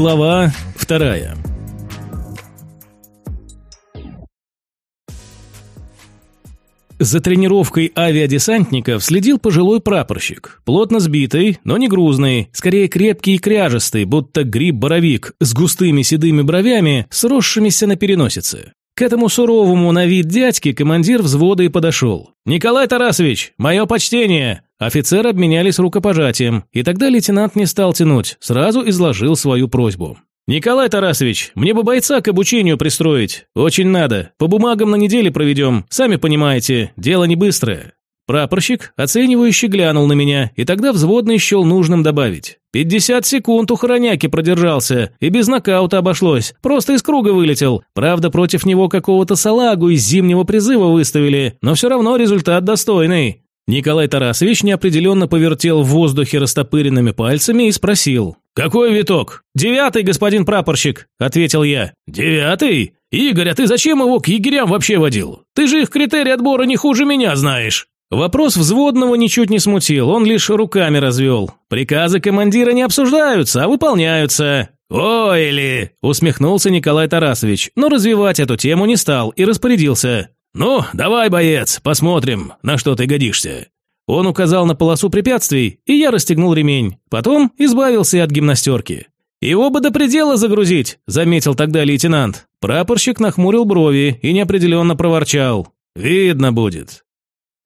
Глава вторая. За тренировкой авиадесантников следил пожилой прапорщик, плотно сбитый, но не грузный, скорее крепкий и кряжестый, будто гриб-боровик, с густыми седыми бровями, сросшимися на переносице. К этому суровому на вид дядьке командир взвода и подошел. «Николай Тарасович, мое почтение!» Офицеры обменялись рукопожатием, и тогда лейтенант не стал тянуть, сразу изложил свою просьбу. «Николай Тарасович, мне бы бойца к обучению пристроить. Очень надо. По бумагам на неделе проведем. Сами понимаете, дело не быстрое». Прапорщик, оценивающе глянул на меня, и тогда взводный счел нужным добавить. «Пятьдесят секунд у хороняки продержался, и без нокаута обошлось, просто из круга вылетел. Правда, против него какого-то салагу из зимнего призыва выставили, но все равно результат достойный». Николай Тарасович неопределенно повертел в воздухе растопыренными пальцами и спросил. «Какой виток?» «Девятый, господин прапорщик», – ответил я. «Девятый? Игорь, а ты зачем его к егерям вообще водил? Ты же их критерий отбора не хуже меня знаешь». Вопрос взводного ничуть не смутил, он лишь руками развел. «Приказы командира не обсуждаются, а выполняются». «Ой ли!» – усмехнулся Николай Тарасович, но развивать эту тему не стал и распорядился. «Ну, давай, боец, посмотрим, на что ты годишься». Он указал на полосу препятствий, и я расстегнул ремень. Потом избавился от гимнастерки. «Его бы до предела загрузить», – заметил тогда лейтенант. Прапорщик нахмурил брови и неопределенно проворчал. «Видно будет».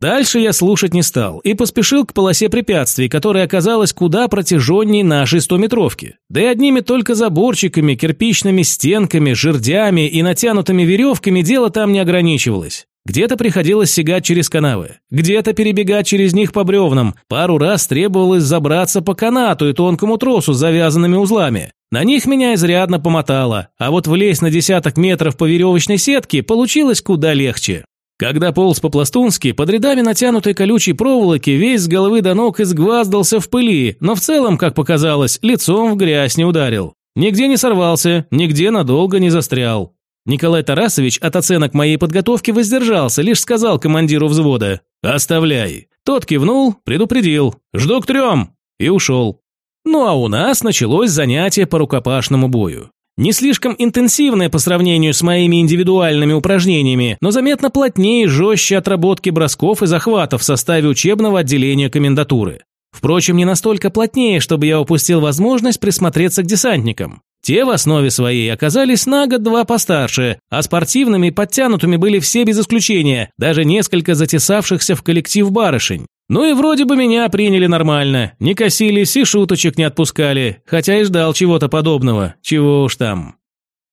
Дальше я слушать не стал и поспешил к полосе препятствий, которая оказалась куда протяженнее нашей стометровки. Да и одними только заборчиками, кирпичными стенками, жердями и натянутыми веревками дело там не ограничивалось. Где-то приходилось сигать через канавы, где-то перебегать через них по бревнам, пару раз требовалось забраться по канату и тонкому тросу с завязанными узлами. На них меня изрядно помотало, а вот влезть на десяток метров по веревочной сетке получилось куда легче. Когда полз по-пластунски, под рядами натянутой колючей проволоки весь с головы до ног изгваздался в пыли, но в целом, как показалось, лицом в грязь не ударил. Нигде не сорвался, нигде надолго не застрял. Николай Тарасович от оценок моей подготовки воздержался, лишь сказал командиру взвода «Оставляй». Тот кивнул, предупредил «Жду к трем» и ушел. Ну а у нас началось занятие по рукопашному бою. Не слишком интенсивное по сравнению с моими индивидуальными упражнениями, но заметно плотнее и жестче отработки бросков и захватов в составе учебного отделения комендатуры. Впрочем, не настолько плотнее, чтобы я упустил возможность присмотреться к десантникам. Те в основе своей оказались на год-два постарше, а спортивными и подтянутыми были все без исключения, даже несколько затесавшихся в коллектив барышень. Ну и вроде бы меня приняли нормально, не косились и шуточек не отпускали, хотя и ждал чего-то подобного, чего уж там.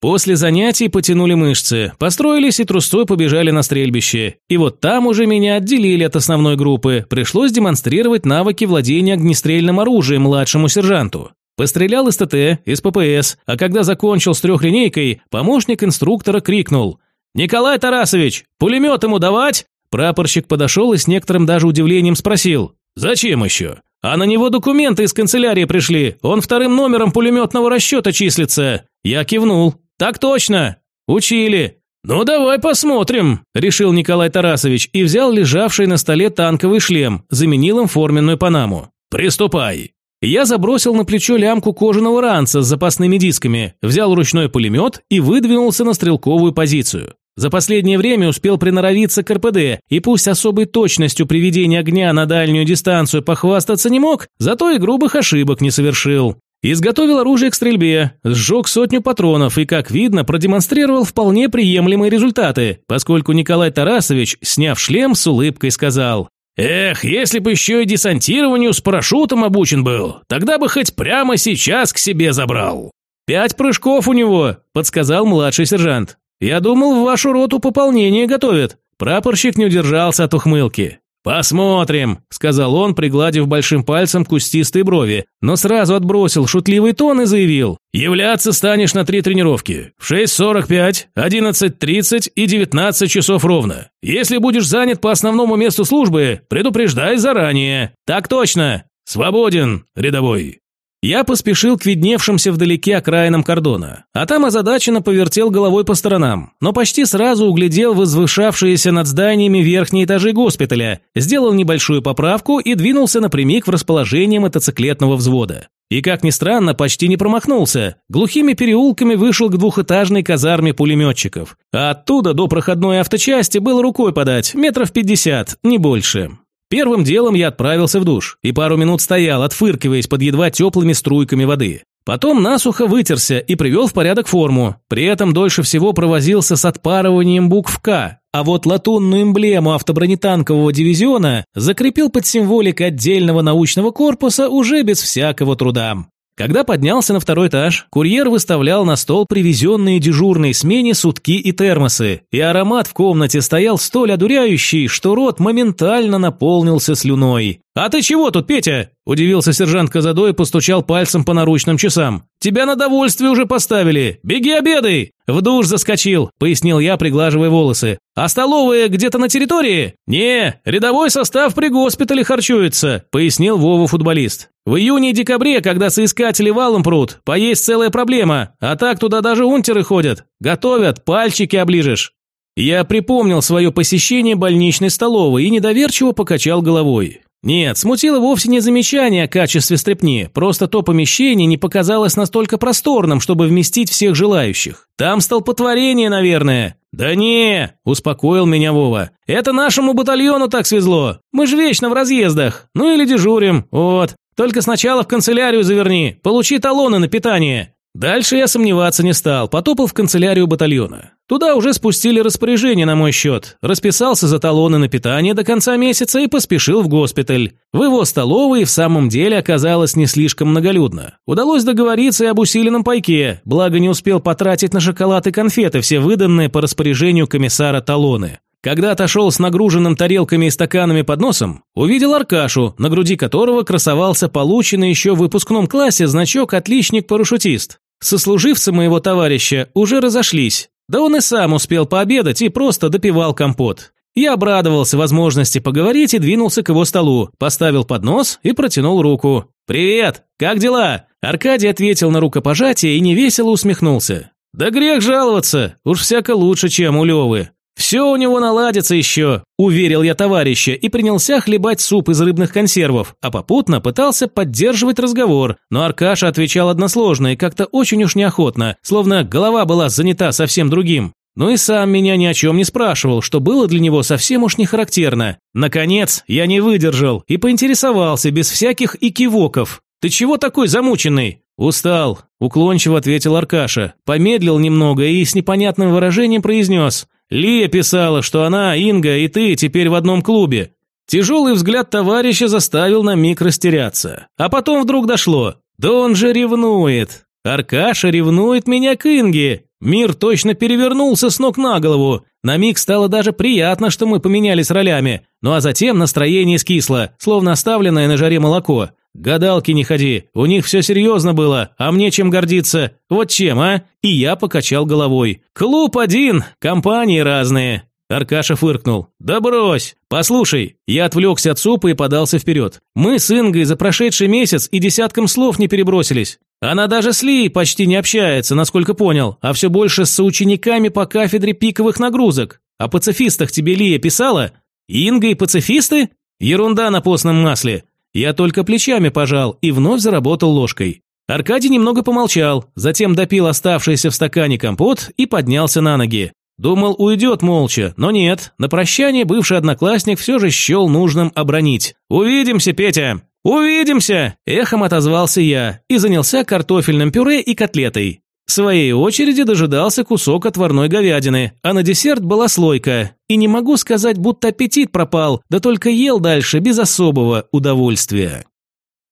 После занятий потянули мышцы, построились и трустой побежали на стрельбище. И вот там уже меня отделили от основной группы, пришлось демонстрировать навыки владения огнестрельным оружием младшему сержанту. Пострелял из ТТ, из ППС, а когда закончил с трехлинейкой, помощник инструктора крикнул «Николай Тарасович, пулемет ему давать?» Прапорщик подошел и с некоторым даже удивлением спросил «Зачем еще?» «А на него документы из канцелярии пришли, он вторым номером пулеметного расчета числится». Я кивнул. «Так точно!» «Учили». «Ну давай посмотрим», – решил Николай Тарасович и взял лежавший на столе танковый шлем, заменил им форменную панаму. «Приступай». Я забросил на плечо лямку кожаного ранца с запасными дисками, взял ручной пулемет и выдвинулся на стрелковую позицию. За последнее время успел приноровиться к РПД, и пусть особой точностью приведения огня на дальнюю дистанцию похвастаться не мог, зато и грубых ошибок не совершил. Изготовил оружие к стрельбе, сжег сотню патронов и, как видно, продемонстрировал вполне приемлемые результаты, поскольку Николай Тарасович, сняв шлем, с улыбкой сказал «Эх, если бы еще и десантированию с парашютом обучен был, тогда бы хоть прямо сейчас к себе забрал». «Пять прыжков у него», – подсказал младший сержант. «Я думал, в вашу роту пополнение готовят». Прапорщик не удержался от ухмылки. «Посмотрим», – сказал он, пригладив большим пальцем кустистые брови, но сразу отбросил шутливый тон и заявил. «Являться станешь на три тренировки. В 6.45, 11.30 и 19 часов ровно. Если будешь занят по основному месту службы, предупреждай заранее». «Так точно». «Свободен, рядовой». Я поспешил к видневшимся вдалеке окраинам кордона, а там озадаченно повертел головой по сторонам, но почти сразу углядел возвышавшиеся над зданиями верхние этажи госпиталя, сделал небольшую поправку и двинулся напрямик в расположение мотоциклетного взвода. И, как ни странно, почти не промахнулся. Глухими переулками вышел к двухэтажной казарме пулеметчиков. А оттуда до проходной авточасти было рукой подать, метров пятьдесят, не больше. Первым делом я отправился в душ и пару минут стоял, отфыркиваясь под едва теплыми струйками воды. Потом насухо вытерся и привел в порядок форму. При этом дольше всего провозился с отпарыванием букв «К», а вот латунную эмблему автобронетанкового дивизиона закрепил под символикой отдельного научного корпуса уже без всякого труда. Когда поднялся на второй этаж, курьер выставлял на стол привезенные дежурной смене сутки и термосы, и аромат в комнате стоял столь одуряющий, что рот моментально наполнился слюной. «А ты чего тут, Петя?» – удивился сержант Казадой и постучал пальцем по наручным часам. «Тебя на довольствие уже поставили! Беги обедай!» «В душ заскочил», – пояснил я, приглаживая волосы. «А столовая где-то на территории?» «Не, рядовой состав при госпитале харчуется», – пояснил Вова футболист. «В июне и декабре, когда соискатели валом прут, поесть целая проблема, а так туда даже унтеры ходят. Готовят, пальчики оближешь». Я припомнил свое посещение больничной столовой и недоверчиво покачал головой. Нет, смутило вовсе не замечание о качестве стрепни, просто то помещение не показалось настолько просторным, чтобы вместить всех желающих. Там столпотворение, наверное. Да не, успокоил меня Вова. Это нашему батальону так свезло. Мы же вечно в разъездах. Ну или дежурим. Вот. Только сначала в канцелярию заверни, получи талоны на питание. Дальше я сомневаться не стал, потопал в канцелярию батальона. Туда уже спустили распоряжение на мой счет, расписался за талоны на питание до конца месяца и поспешил в госпиталь. В его столовой в самом деле оказалось не слишком многолюдно. Удалось договориться и об усиленном пайке, благо не успел потратить на шоколад и конфеты все выданные по распоряжению комиссара талоны. Когда отошел с нагруженным тарелками и стаканами под носом, увидел Аркашу, на груди которого красовался полученный еще в выпускном классе значок «Отличник-парашютист». Сослуживцы моего товарища уже разошлись, да он и сам успел пообедать и просто допивал компот. Я обрадовался возможности поговорить и двинулся к его столу, поставил поднос и протянул руку. «Привет! Как дела?» Аркадий ответил на рукопожатие и невесело усмехнулся. «Да грех жаловаться, уж всяко лучше, чем у Левы. «Все у него наладится еще», – уверил я товарища и принялся хлебать суп из рыбных консервов, а попутно пытался поддерживать разговор, но Аркаша отвечал односложно и как-то очень уж неохотно, словно голова была занята совсем другим. Ну и сам меня ни о чем не спрашивал, что было для него совсем уж не характерно. Наконец, я не выдержал и поинтересовался без всяких икивоков. «Ты чего такой замученный?» «Устал», – уклончиво ответил Аркаша, помедлил немного и с непонятным выражением произнес – Лия писала, что она, Инга и ты теперь в одном клубе. Тяжелый взгляд товарища заставил на миг растеряться. А потом вдруг дошло. Да он же ревнует. Аркаша ревнует меня к Инге. Мир точно перевернулся с ног на голову. На миг стало даже приятно, что мы поменялись ролями. Ну а затем настроение скисло, словно оставленное на жаре молоко. «Гадалки не ходи, у них все серьезно было, а мне чем гордиться? Вот чем, а?» И я покачал головой. «Клуб один, компании разные». Аркаша фыркнул. «Да брось! Послушай!» Я отвлекся от супа и подался вперед. «Мы с Ингой за прошедший месяц и десятком слов не перебросились. Она даже с Ли почти не общается, насколько понял, а все больше с соучениками по кафедре пиковых нагрузок. О пацифистах тебе Лия писала? Инга и пацифисты? Ерунда на постном масле. Я только плечами пожал и вновь заработал ложкой. Аркадий немного помолчал, затем допил оставшийся в стакане компот и поднялся на ноги. Думал, уйдет молча, но нет. На прощание бывший одноклассник все же счел нужным обронить. «Увидимся, Петя!» «Увидимся!» – эхом отозвался я и занялся картофельным пюре и котлетой. В своей очереди дожидался кусок отварной говядины, а на десерт была слойка. И не могу сказать, будто аппетит пропал, да только ел дальше без особого удовольствия.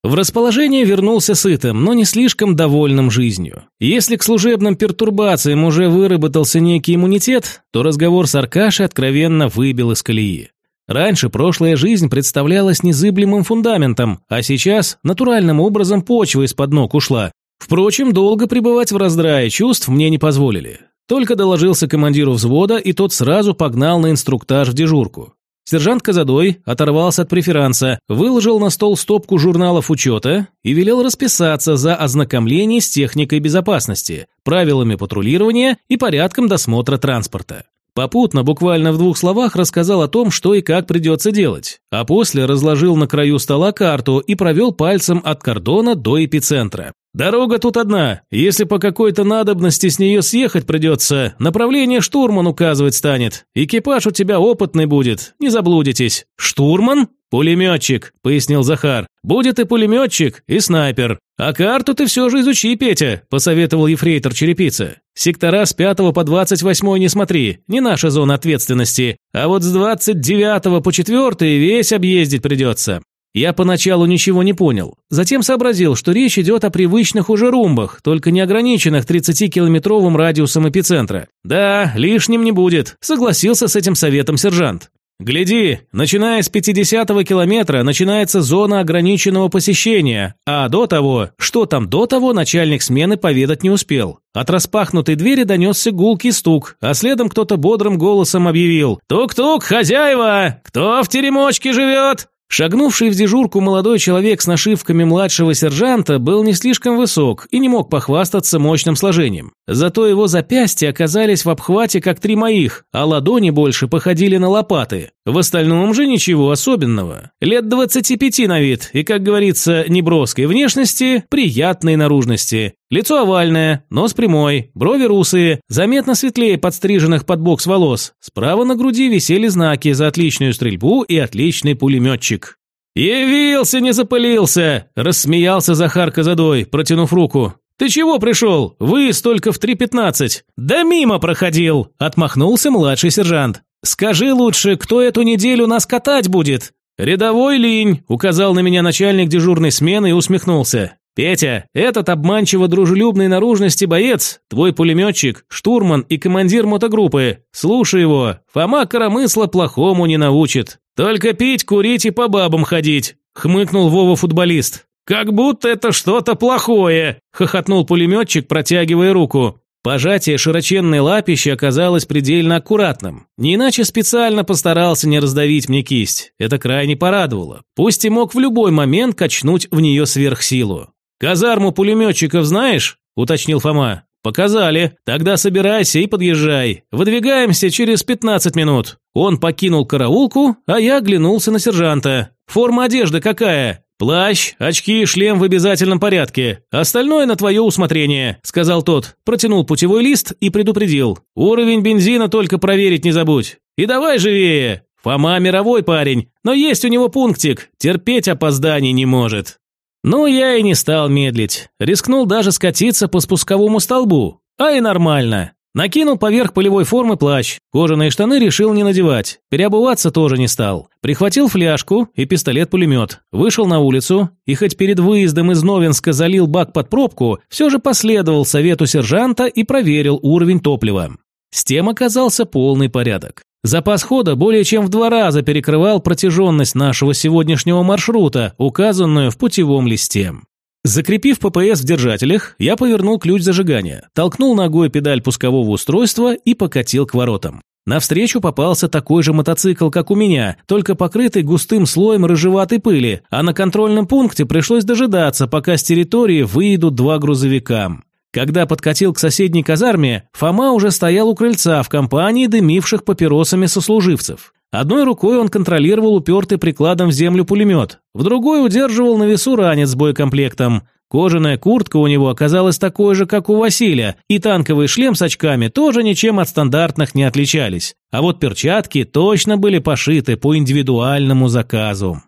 В расположение вернулся сытым, но не слишком довольным жизнью. Если к служебным пертурбациям уже выработался некий иммунитет, то разговор с Аркашей откровенно выбил из колеи. Раньше прошлая жизнь представлялась незыблемым фундаментом, а сейчас натуральным образом почва из-под ног ушла, Впрочем, долго пребывать в раздрае чувств мне не позволили. Только доложился командиру взвода, и тот сразу погнал на инструктаж в дежурку. Сержант Казадой оторвался от преферанса, выложил на стол стопку журналов учета и велел расписаться за ознакомление с техникой безопасности, правилами патрулирования и порядком досмотра транспорта. Попутно, буквально в двух словах, рассказал о том, что и как придется делать, а после разложил на краю стола карту и провел пальцем от кордона до эпицентра. «Дорога тут одна. Если по какой-то надобности с нее съехать придется, направление штурман указывать станет. Экипаж у тебя опытный будет, не заблудитесь». «Штурман?» «Пулеметчик», – пояснил Захар. «Будет и пулеметчик, и снайпер. А карту ты все же изучи, Петя», – посоветовал ефрейтор Черепица. «Сектора с 5 по 28 не смотри, не наша зона ответственности. А вот с 29 по 4 весь объездить придется. Я поначалу ничего не понял. Затем сообразил, что речь идет о привычных уже румбах, только не ограниченных 30-километровым радиусом эпицентра. Да, лишним не будет, согласился с этим советом сержант. «Гляди, начиная с 50-го километра начинается зона ограниченного посещения, а до того, что там до того, начальник смены поведать не успел. От распахнутой двери донесся гулкий стук, а следом кто-то бодрым голосом объявил «Тук-тук, хозяева! Кто в теремочке живет?» Шагнувший в дежурку молодой человек с нашивками младшего сержанта был не слишком высок и не мог похвастаться мощным сложением. Зато его запястья оказались в обхвате как три моих, а ладони больше походили на лопаты. В остальном же ничего особенного. Лет 25 на вид и, как говорится, неброской внешности, приятной наружности. Лицо овальное, нос прямой, брови русые, заметно светлее подстриженных под бокс волос. Справа на груди висели знаки за отличную стрельбу и отличный пулеметчик. «Явился, не запылился!» – рассмеялся Захар Казадой, протянув руку. «Ты чего пришел? Вы столько в 3.15!» «Да мимо проходил!» – отмахнулся младший сержант. «Скажи лучше, кто эту неделю нас катать будет?» «Рядовой линь», – указал на меня начальник дежурной смены и усмехнулся. «Петя, этот обманчиво дружелюбной наружности боец, твой пулеметчик, штурман и командир мотогруппы. Слушай его, Фома коромысла плохому не научит. Только пить, курить и по бабам ходить», – хмыкнул Вова-футболист. «Как будто это что-то плохое», – хохотнул пулеметчик, протягивая руку. Пожатие широченной лапищи оказалось предельно аккуратным. Не иначе специально постарался не раздавить мне кисть. Это крайне порадовало. Пусть и мог в любой момент качнуть в нее сверхсилу. «Казарму пулеметчиков знаешь?» – уточнил Фома. «Показали. Тогда собирайся и подъезжай. Выдвигаемся через 15 минут». Он покинул караулку, а я оглянулся на сержанта. «Форма одежды какая?» «Плащ, очки и шлем в обязательном порядке. Остальное на твое усмотрение», – сказал тот. Протянул путевой лист и предупредил. «Уровень бензина только проверить не забудь. И давай живее. Фома мировой парень, но есть у него пунктик. Терпеть опозданий не может». Ну, я и не стал медлить. Рискнул даже скатиться по спусковому столбу. А и нормально. Накинул поверх полевой формы плащ. Кожаные штаны решил не надевать. Переобуваться тоже не стал. Прихватил фляжку и пистолет-пулемет. Вышел на улицу и хоть перед выездом из Новинска залил бак под пробку, все же последовал совету сержанта и проверил уровень топлива. С тем оказался полный порядок. Запас хода более чем в два раза перекрывал протяженность нашего сегодняшнего маршрута, указанную в путевом листе. Закрепив ППС в держателях, я повернул ключ зажигания, толкнул ногой педаль пускового устройства и покатил к воротам. Навстречу попался такой же мотоцикл, как у меня, только покрытый густым слоем рыжеватой пыли, а на контрольном пункте пришлось дожидаться, пока с территории выйдут два грузовика. Когда подкатил к соседней казарме, Фома уже стоял у крыльца в компании дымивших папиросами сослуживцев. Одной рукой он контролировал упертый прикладом в землю пулемет, в другой удерживал на весу ранец с боекомплектом. Кожаная куртка у него оказалась такой же, как у Василия, и танковый шлем с очками тоже ничем от стандартных не отличались. А вот перчатки точно были пошиты по индивидуальному заказу.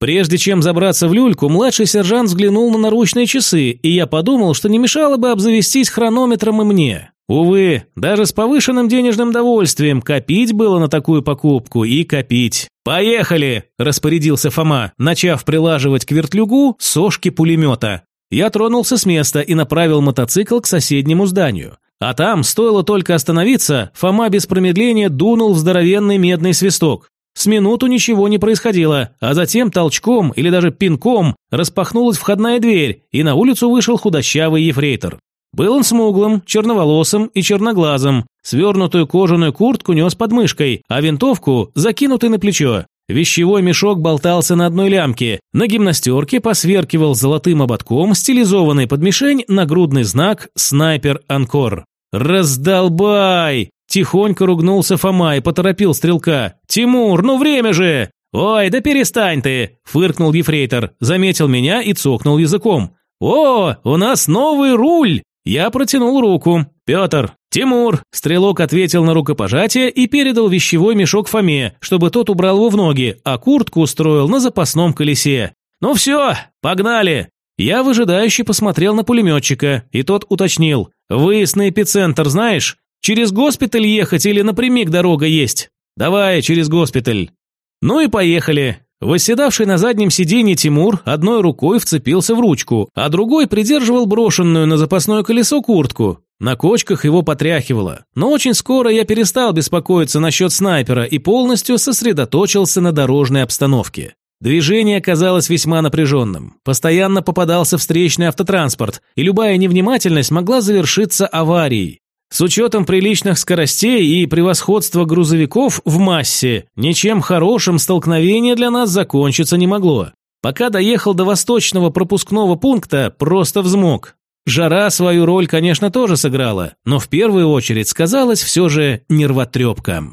Прежде чем забраться в люльку, младший сержант взглянул на наручные часы, и я подумал, что не мешало бы обзавестись хронометром и мне. Увы, даже с повышенным денежным довольствием копить было на такую покупку и копить. «Поехали!» – распорядился Фома, начав прилаживать к вертлюгу сошки пулемета. Я тронулся с места и направил мотоцикл к соседнему зданию. А там, стоило только остановиться, Фома без промедления дунул в здоровенный медный свисток. С минуту ничего не происходило, а затем толчком или даже пинком распахнулась входная дверь, и на улицу вышел худощавый ефрейтор. Был он смуглым, черноволосым и черноглазым, свернутую кожаную куртку нес под мышкой, а винтовку закинутый на плечо. Вещевой мешок болтался на одной лямке, на гимнастерке посверкивал золотым ободком стилизованный под мишень нагрудный знак «Снайпер Анкор». «Раздолбай!» Тихонько ругнулся Фома и поторопил стрелка. «Тимур, ну время же!» «Ой, да перестань ты!» – фыркнул ефрейтор, заметил меня и цокнул языком. «О, у нас новый руль!» Я протянул руку. «Петр!» «Тимур!» – стрелок ответил на рукопожатие и передал вещевой мешок Фоме, чтобы тот убрал его в ноги, а куртку устроил на запасном колесе. «Ну все, погнали!» Я выжидающе посмотрел на пулеметчика, и тот уточнил. «Выезд на эпицентр знаешь? Через госпиталь ехать или напрямик дорога есть? Давай, через госпиталь». Ну и поехали. Восседавший на заднем сиденье Тимур одной рукой вцепился в ручку, а другой придерживал брошенную на запасное колесо куртку. На кочках его потряхивало. Но очень скоро я перестал беспокоиться насчет снайпера и полностью сосредоточился на дорожной обстановке. Движение казалось весьма напряженным. Постоянно попадался встречный автотранспорт, и любая невнимательность могла завершиться аварией. С учетом приличных скоростей и превосходства грузовиков в массе, ничем хорошим столкновение для нас закончиться не могло. Пока доехал до восточного пропускного пункта, просто взмок. Жара свою роль, конечно, тоже сыграла, но в первую очередь сказалось все же нервотрепка.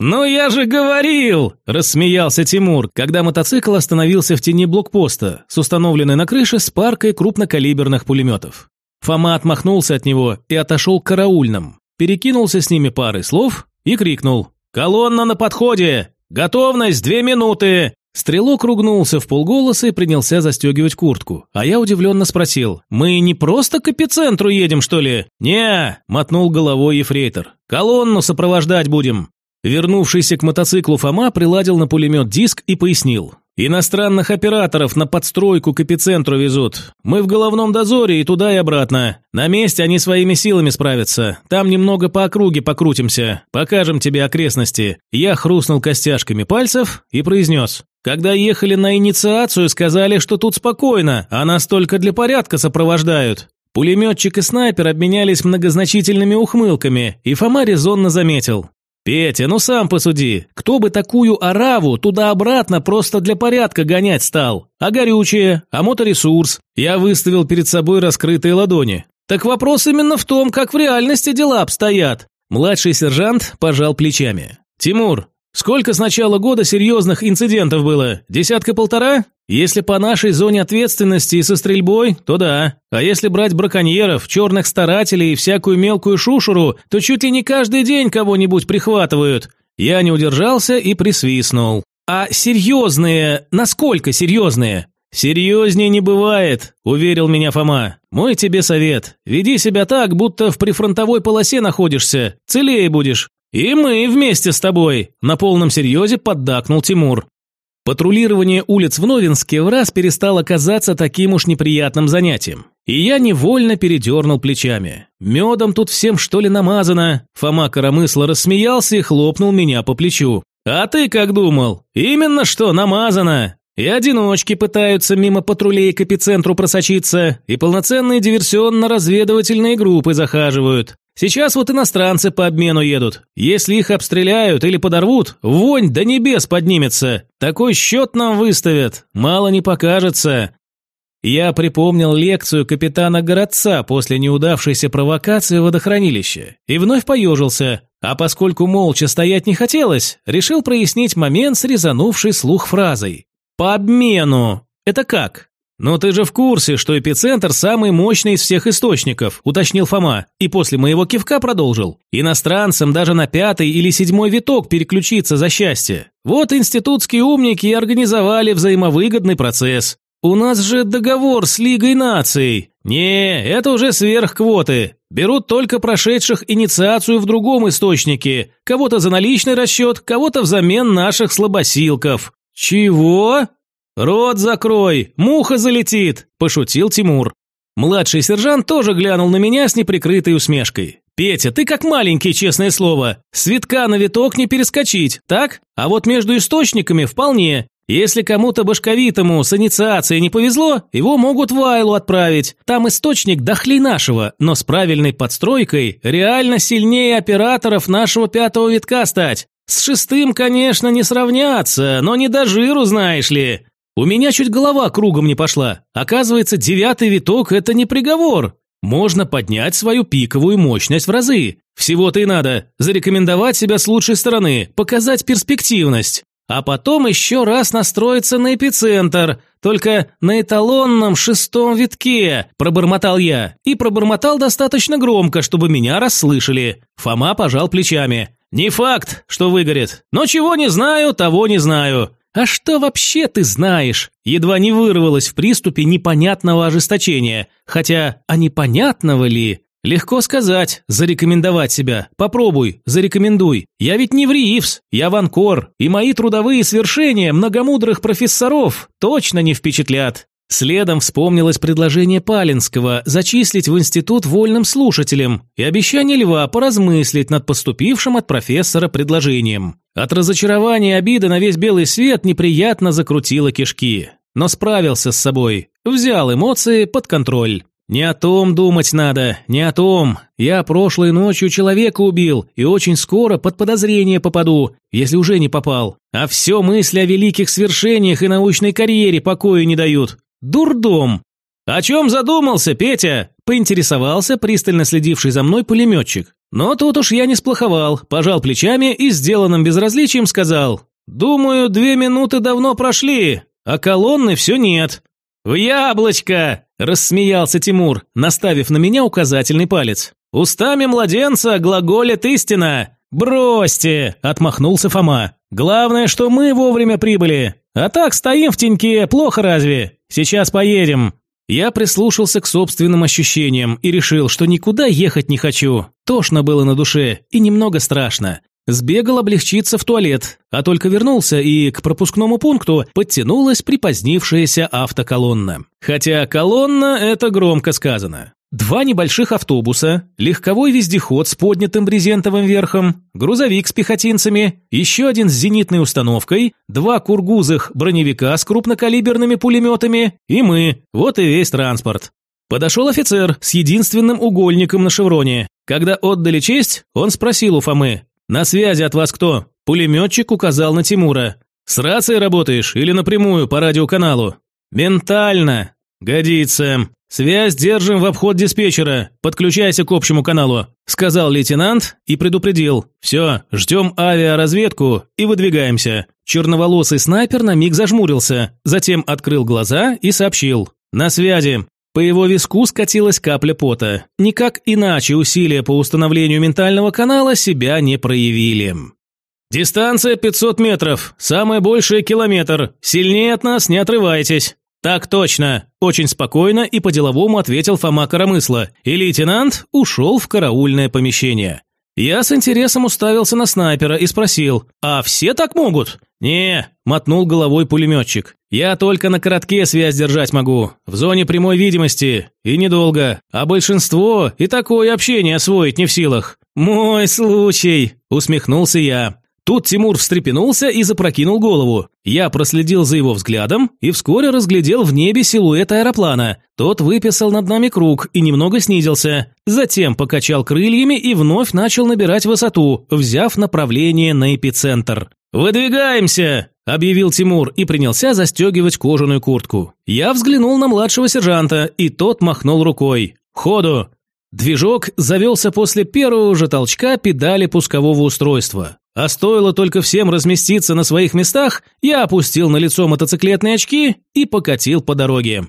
«Ну я же говорил!» – рассмеялся Тимур, когда мотоцикл остановился в тени блокпоста с установленной на крыше с паркой крупнокалиберных пулеметов. Фома отмахнулся от него и отошел к караульным, перекинулся с ними парой слов и крикнул «Колонна на подходе! Готовность две минуты!» Стрелок ругнулся в полголоса и принялся застегивать куртку, а я удивленно спросил «Мы не просто к эпицентру едем, что ли?» «Не!» – мотнул головой ефрейтор. «Колонну сопровождать будем!» Вернувшийся к мотоциклу Фома приладил на пулемет диск и пояснил. Иностранных операторов на подстройку к эпицентру везут. Мы в головном дозоре и туда и обратно. На месте они своими силами справятся. Там немного по округе покрутимся. Покажем тебе окрестности. Я хрустнул костяшками пальцев и произнес. Когда ехали на инициацию, сказали, что тут спокойно, а нас только для порядка сопровождают. Пулеметчик и снайпер обменялись многозначительными ухмылками, и Фома резонно заметил. «Петя, ну сам посуди, кто бы такую ораву туда-обратно просто для порядка гонять стал? А горючее? А моторесурс?» Я выставил перед собой раскрытые ладони. «Так вопрос именно в том, как в реальности дела обстоят». Младший сержант пожал плечами. «Тимур, Сколько с начала года серьезных инцидентов было? Десятка-полтора? Если по нашей зоне ответственности и со стрельбой, то да. А если брать браконьеров, черных старателей и всякую мелкую шушуру, то чуть ли не каждый день кого-нибудь прихватывают. Я не удержался и присвистнул. А серьезные, насколько серьезные? «Серьезнее не бывает», – уверил меня Фома. «Мой тебе совет. Веди себя так, будто в прифронтовой полосе находишься. Целее будешь. «И мы вместе с тобой», – на полном серьезе поддакнул Тимур. Патрулирование улиц в Новинске в раз перестало казаться таким уж неприятным занятием. И я невольно передернул плечами. Медом тут всем что ли намазано? Фома Коромысло рассмеялся и хлопнул меня по плечу. А ты как думал? Именно что намазано. И одиночки пытаются мимо патрулей к эпицентру просочиться, и полноценные диверсионно-разведывательные группы захаживают. Сейчас вот иностранцы по обмену едут. Если их обстреляют или подорвут, вонь до небес поднимется. Такой счет нам выставят, мало не покажется. Я припомнил лекцию капитана Городца после неудавшейся провокации в водохранилище и вновь поежился, а поскольку молча стоять не хотелось, решил прояснить момент с резанувшей слух фразой. «По обмену! Это как?» «Но ты же в курсе, что эпицентр самый мощный из всех источников», – уточнил Фома, и после моего кивка продолжил. «Иностранцам даже на пятый или седьмой виток переключиться за счастье. Вот институтские умники и организовали взаимовыгодный процесс. У нас же договор с Лигой наций. Не, это уже сверх квоты. Берут только прошедших инициацию в другом источнике. Кого-то за наличный расчет, кого-то взамен наших слабосилков». «Чего?» «Рот закрой, муха залетит», – пошутил Тимур. Младший сержант тоже глянул на меня с неприкрытой усмешкой. «Петя, ты как маленький, честное слово. С на виток не перескочить, так? А вот между источниками вполне. Если кому-то башковитому с инициацией не повезло, его могут в Айлу отправить. Там источник дохлей нашего, но с правильной подстройкой реально сильнее операторов нашего пятого витка стать. С шестым, конечно, не сравняться, но не до жиру, знаешь ли. У меня чуть голова кругом не пошла. Оказывается, девятый виток – это не приговор. можно поднять свою пиковую мощность в разы. Всего-то и надо зарекомендовать себя с лучшей стороны, показать перспективность. А потом еще раз настроиться на эпицентр, только на эталонном шестом витке, пробормотал я. И пробормотал достаточно громко, чтобы меня расслышали. Фома пожал плечами. Не факт, что выгорит. Но чего не знаю, того не знаю. А что вообще ты знаешь? Едва не вырвалось в приступе непонятного ожесточения. Хотя, а непонятного ли? Легко сказать, зарекомендовать себя. Попробуй, зарекомендуй. Я ведь не в РИИФС, я в Анкор, и мои трудовые свершения многомудрых профессоров точно не впечатлят. Следом вспомнилось предложение Палинского зачислить в институт вольным слушателем и обещание Льва поразмыслить над поступившим от профессора предложением. От разочарования и обиды на весь белый свет неприятно закрутило кишки. Но справился с собой, взял эмоции под контроль. «Не о том думать надо, не о том. Я прошлой ночью человека убил и очень скоро под подозрение попаду, если уже не попал. А все мысли о великих свершениях и научной карьере покоя не дают. Дурдом!» «О чем задумался, Петя?» – поинтересовался пристально следивший за мной пулеметчик. Но тут уж я не сплоховал, пожал плечами и сделанным безразличием сказал «Думаю, две минуты давно прошли, а колонны все нет». «В яблочко!» – рассмеялся Тимур, наставив на меня указательный палец. «Устами младенца глаголит истина!» «Бросьте!» – отмахнулся Фома. «Главное, что мы вовремя прибыли. А так стоим в теньке, плохо разве? Сейчас поедем». Я прислушался к собственным ощущениям и решил, что никуда ехать не хочу. Тошно было на душе и немного страшно. Сбегал облегчиться в туалет, а только вернулся и к пропускному пункту подтянулась припозднившаяся автоколонна. Хотя колонна – это громко сказано. Два небольших автобуса, легковой вездеход с поднятым брезентовым верхом, грузовик с пехотинцами, еще один с зенитной установкой, два кургузых броневика с крупнокалиберными пулеметами и мы, вот и весь транспорт. Подошел офицер с единственным угольником на шевроне. Когда отдали честь, он спросил у Фомы, «На связи от вас кто?» Пулеметчик указал на Тимура. «С рацией работаешь или напрямую по радиоканалу?» «Ментально!» «Годится. Связь держим в обход диспетчера. Подключайся к общему каналу», – сказал лейтенант и предупредил. «Все, ждем авиаразведку и выдвигаемся». Черноволосый снайпер на миг зажмурился, затем открыл глаза и сообщил. «На связи. По его виску скатилась капля пота. Никак иначе усилия по установлению ментального канала себя не проявили. «Дистанция 500 метров, самое большее километр. Сильнее от нас не отрывайтесь». «Так точно», – очень спокойно и по-деловому ответил Фома Коромысла, и лейтенант ушел в караульное помещение. Я с интересом уставился на снайпера и спросил, «А все так могут?» «Не», – мотнул головой пулеметчик. «Я только на коротке связь держать могу, в зоне прямой видимости, и недолго, а большинство и такое общение освоить не в силах». «Мой случай», – усмехнулся я. Тут Тимур встрепенулся и запрокинул голову. Я проследил за его взглядом и вскоре разглядел в небе силуэт аэроплана. Тот выписал над нами круг и немного снизился. Затем покачал крыльями и вновь начал набирать высоту, взяв направление на эпицентр. «Выдвигаемся!» – объявил Тимур и принялся застегивать кожаную куртку. Я взглянул на младшего сержанта, и тот махнул рукой. «Ходу!» Движок завелся после первого же толчка педали пускового устройства. А стоило только всем разместиться на своих местах, я опустил на лицо мотоциклетные очки и покатил по дороге.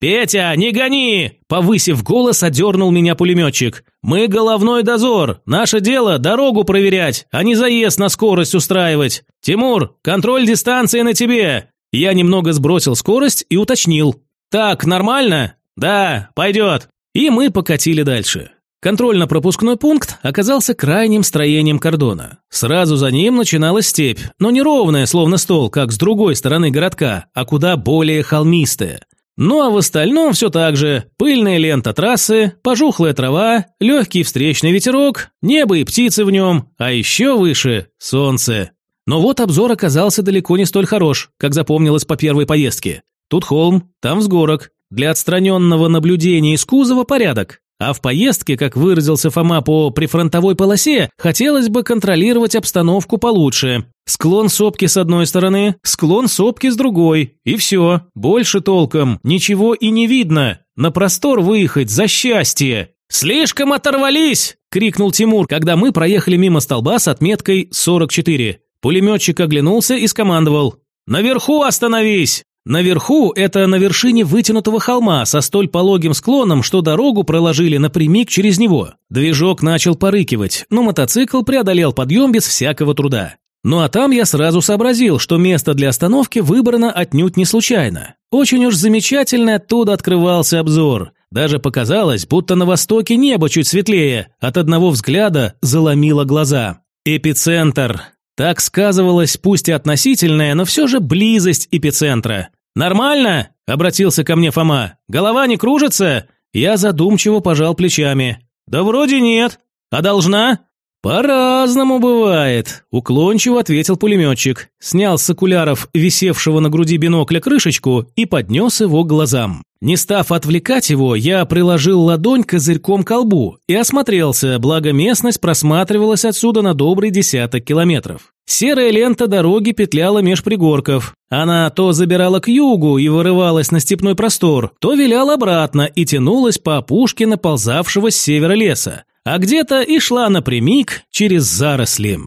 «Петя, не гони!» – повысив голос, одернул меня пулеметчик. «Мы головной дозор. Наше дело – дорогу проверять, а не заезд на скорость устраивать. Тимур, контроль дистанции на тебе!» Я немного сбросил скорость и уточнил. «Так, нормально?» «Да, пойдет». И мы покатили дальше. Контрольно-пропускной пункт оказался крайним строением кордона. Сразу за ним начиналась степь, но не ровная, словно стол, как с другой стороны городка, а куда более холмистая. Ну а в остальном все так же. Пыльная лента трассы, пожухлая трава, легкий встречный ветерок, небо и птицы в нем, а еще выше – солнце. Но вот обзор оказался далеко не столь хорош, как запомнилось по первой поездке. Тут холм, там взгорок. Для отстраненного наблюдения из кузова порядок. А в поездке, как выразился Фома по прифронтовой полосе, хотелось бы контролировать обстановку получше. Склон сопки с одной стороны, склон сопки с другой. И все. Больше толком. Ничего и не видно. На простор выехать за счастье!» «Слишком оторвались!» – крикнул Тимур, когда мы проехали мимо столба с отметкой 44. Пулеметчик оглянулся и скомандовал. «Наверху остановись!» Наверху – это на вершине вытянутого холма со столь пологим склоном, что дорогу проложили напрямик через него. Движок начал порыкивать, но мотоцикл преодолел подъем без всякого труда. Ну а там я сразу сообразил, что место для остановки выбрано отнюдь не случайно. Очень уж замечательно оттуда открывался обзор. Даже показалось, будто на востоке небо чуть светлее, от одного взгляда заломило глаза. Эпицентр. Так сказывалась пусть и относительная, но все же близость эпицентра. «Нормально?» – обратился ко мне Фома. «Голова не кружится?» Я задумчиво пожал плечами. «Да вроде нет. А должна?» «По-разному бывает», – уклончиво ответил пулеметчик. Снял с окуляров висевшего на груди бинокля крышечку и поднес его к глазам. Не став отвлекать его, я приложил ладонь козырьком к колбу и осмотрелся, благо местность просматривалась отсюда на добрый десяток километров. Серая лента дороги петляла меж пригорков. Она то забирала к югу и вырывалась на степной простор, то виляла обратно и тянулась по опушке наползавшего с севера леса, а где-то и шла напрямик через заросли.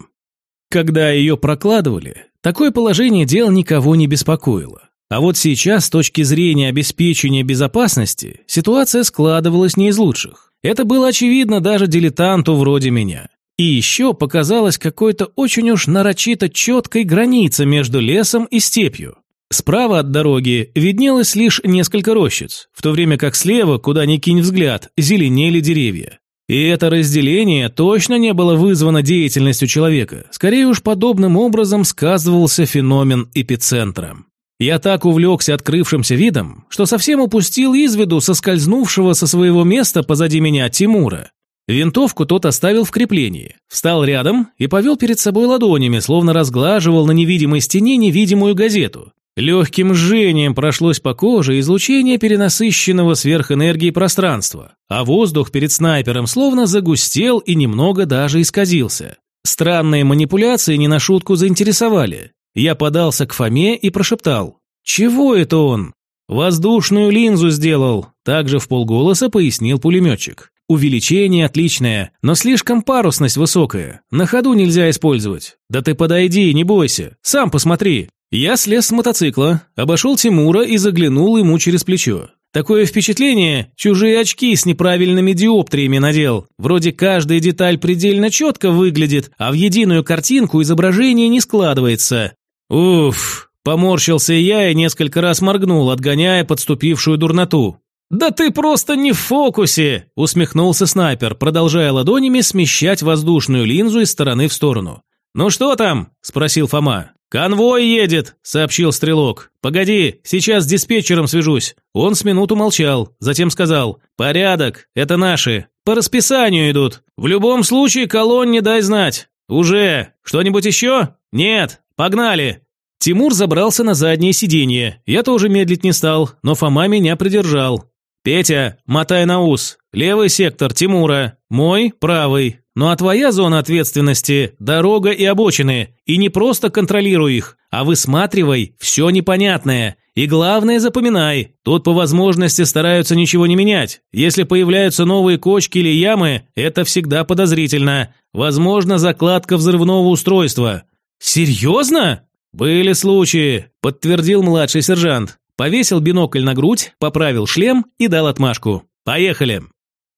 Когда ее прокладывали, такое положение дел никого не беспокоило. А вот сейчас, с точки зрения обеспечения безопасности, ситуация складывалась не из лучших. Это было очевидно даже дилетанту вроде меня. И еще показалась какой-то очень уж нарочито четкой граница между лесом и степью. Справа от дороги виднелось лишь несколько рощиц, в то время как слева, куда ни кинь взгляд, зеленели деревья. И это разделение точно не было вызвано деятельностью человека, скорее уж подобным образом сказывался феномен эпицентра. Я так увлекся открывшимся видом, что совсем упустил из виду соскользнувшего со своего места позади меня Тимура. Винтовку тот оставил в креплении, встал рядом и повел перед собой ладонями, словно разглаживал на невидимой стене невидимую газету. Легким жжением прошлось по коже излучение перенасыщенного сверхэнергии пространства, а воздух перед снайпером словно загустел и немного даже исказился. Странные манипуляции не на шутку заинтересовали. Я подался к Фоме и прошептал. «Чего это он?» «Воздушную линзу сделал», – также в полголоса пояснил пулеметчик. «Увеличение отличное, но слишком парусность высокая. На ходу нельзя использовать. Да ты подойди, не бойся. Сам посмотри». Я слез с мотоцикла, обошел Тимура и заглянул ему через плечо. Такое впечатление, чужие очки с неправильными диоптриями надел. Вроде каждая деталь предельно четко выглядит, а в единую картинку изображение не складывается. Уф, поморщился я и несколько раз моргнул, отгоняя подступившую дурноту. «Да ты просто не в фокусе!» – усмехнулся снайпер, продолжая ладонями смещать воздушную линзу из стороны в сторону. «Ну что там?» – спросил Фома. «Конвой едет», – сообщил стрелок. «Погоди, сейчас с диспетчером свяжусь». Он с минуту молчал, затем сказал. «Порядок, это наши. По расписанию идут. В любом случае колонне дай знать. Уже. Что-нибудь еще? Нет. Погнали!» Тимур забрался на заднее сиденье. Я тоже медлить не стал, но Фома меня придержал. «Петя, мотай на ус. Левый сектор Тимура. Мой – правый. Ну а твоя зона ответственности – дорога и обочины. И не просто контролируй их, а высматривай все непонятное. И главное запоминай, тут по возможности стараются ничего не менять. Если появляются новые кочки или ямы, это всегда подозрительно. Возможно, закладка взрывного устройства. «Серьезно?» «Были случаи», – подтвердил младший сержант. Повесил бинокль на грудь, поправил шлем и дал отмашку. «Поехали!»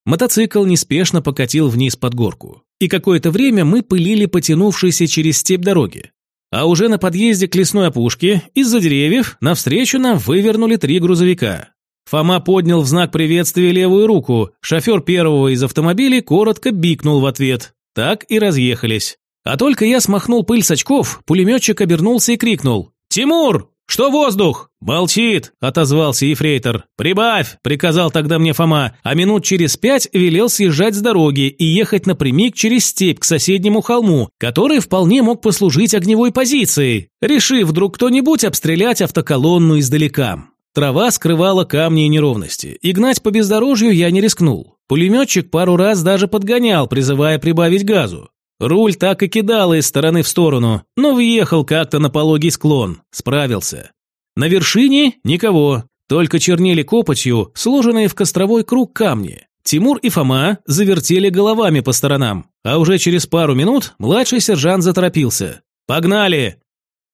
Мотоцикл неспешно покатил вниз под горку. И какое-то время мы пылили потянувшейся через степь дороги. А уже на подъезде к лесной опушке из-за деревьев навстречу нам вывернули три грузовика. Фома поднял в знак приветствия левую руку, шофер первого из автомобилей коротко бикнул в ответ. Так и разъехались. А только я смахнул пыль с очков, пулеметчик обернулся и крикнул «Тимур! Что воздух?» «Молчит!» – отозвался ефрейтор. «Прибавь!» – приказал тогда мне Фома, а минут через пять велел съезжать с дороги и ехать напрямик через степь к соседнему холму, который вполне мог послужить огневой позицией, решив вдруг кто-нибудь обстрелять автоколонну издалека. Трава скрывала камни и неровности, и гнать по бездорожью я не рискнул. Пулеметчик пару раз даже подгонял, призывая прибавить газу. Руль так и кидало из стороны в сторону, но въехал как-то на пологий склон, справился. На вершине никого, только чернели копотью, сложенные в костровой круг камни. Тимур и Фома завертели головами по сторонам, а уже через пару минут младший сержант заторопился. «Погнали!»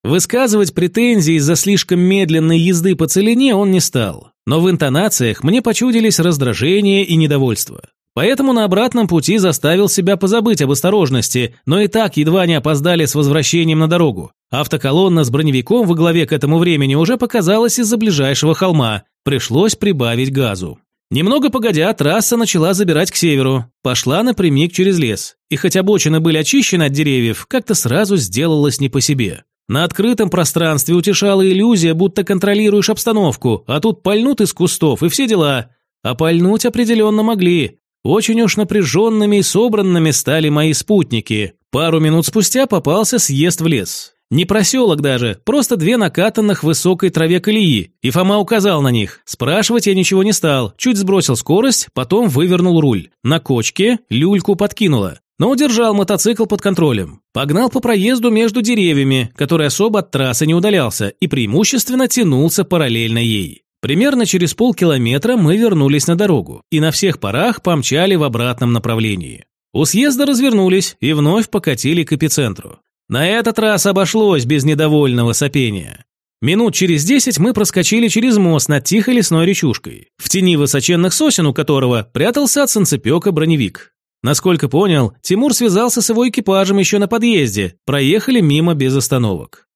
Высказывать претензии из-за слишком медленной езды по целине он не стал, но в интонациях мне почудились раздражение и недовольство. Поэтому на обратном пути заставил себя позабыть об осторожности, но и так едва не опоздали с возвращением на дорогу. Автоколонна с броневиком во главе к этому времени уже показалась из-за ближайшего холма. Пришлось прибавить газу. Немного погодя, трасса начала забирать к северу. Пошла напрямик через лес. И хоть обочины были очищены от деревьев, как-то сразу сделалось не по себе. На открытом пространстве утешала иллюзия, будто контролируешь обстановку, а тут пальнут из кустов и все дела. А пальнуть определенно могли. Очень уж напряженными и собранными стали мои спутники. Пару минут спустя попался съезд в лес. Не проселок даже, просто две накатанных высокой траве колеи, и Фома указал на них. Спрашивать я ничего не стал, чуть сбросил скорость, потом вывернул руль. На кочке люльку подкинуло, но удержал мотоцикл под контролем. Погнал по проезду между деревьями, который особо от трассы не удалялся, и преимущественно тянулся параллельно ей. Примерно через полкилометра мы вернулись на дорогу и на всех парах помчали в обратном направлении. У съезда развернулись и вновь покатили к эпицентру. На этот раз обошлось без недовольного сопения. Минут через десять мы проскочили через мост над тихой лесной речушкой, в тени высоченных сосен у которого прятался от санцепёка броневик. Насколько понял, Тимур связался с его экипажем еще на подъезде, проехали мимо без остановок.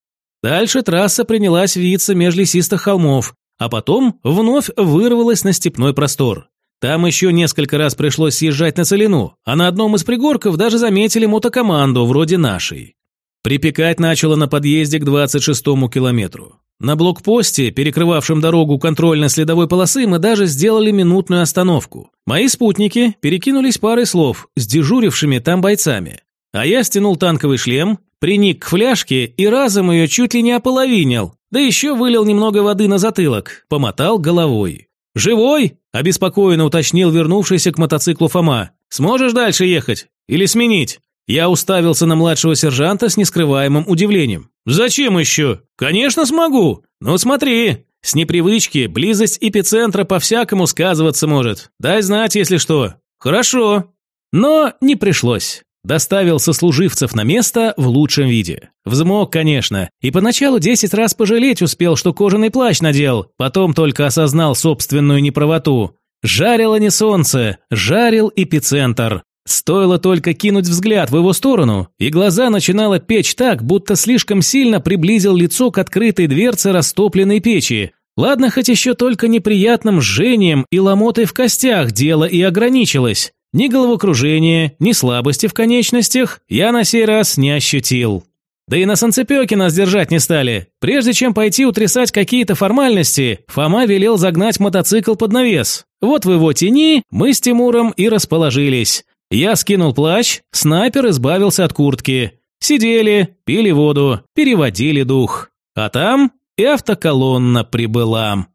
Дальше трасса принялась виться меж лесистых холмов, а потом вновь вырвалась на степной простор. Там еще несколько раз пришлось съезжать на целину, а на одном из пригорков даже заметили мотокоманду вроде нашей. Припекать начало на подъезде к 26-му километру. На блокпосте, перекрывавшем дорогу контрольно-следовой полосы, мы даже сделали минутную остановку. Мои спутники перекинулись парой слов с дежурившими там бойцами. А я стянул танковый шлем, приник к фляжке и разом ее чуть ли не ополовинил, да еще вылил немного воды на затылок, помотал головой. «Живой?» – обеспокоенно уточнил вернувшийся к мотоциклу Фома. «Сможешь дальше ехать? Или сменить?» Я уставился на младшего сержанта с нескрываемым удивлением. «Зачем еще? Конечно смогу! Ну смотри, с непривычки близость эпицентра по-всякому сказываться может. Дай знать, если что. Хорошо». Но не пришлось. Доставил сослуживцев на место в лучшем виде. Взмок, конечно, и поначалу десять раз пожалеть успел, что кожаный плащ надел, потом только осознал собственную неправоту. Жарило не солнце, жарил эпицентр. Стоило только кинуть взгляд в его сторону, и глаза начинало печь так, будто слишком сильно приблизил лицо к открытой дверце растопленной печи. Ладно, хоть еще только неприятным жжением и ломотой в костях дело и ограничилось. Ни головокружения, ни слабости в конечностях я на сей раз не ощутил. Да и на санцепёке нас держать не стали. Прежде чем пойти утрясать какие-то формальности, Фома велел загнать мотоцикл под навес. Вот в его тени мы с Тимуром и расположились. Я скинул плащ, снайпер избавился от куртки. Сидели, пили воду, переводили дух. А там и автоколонна прибыла.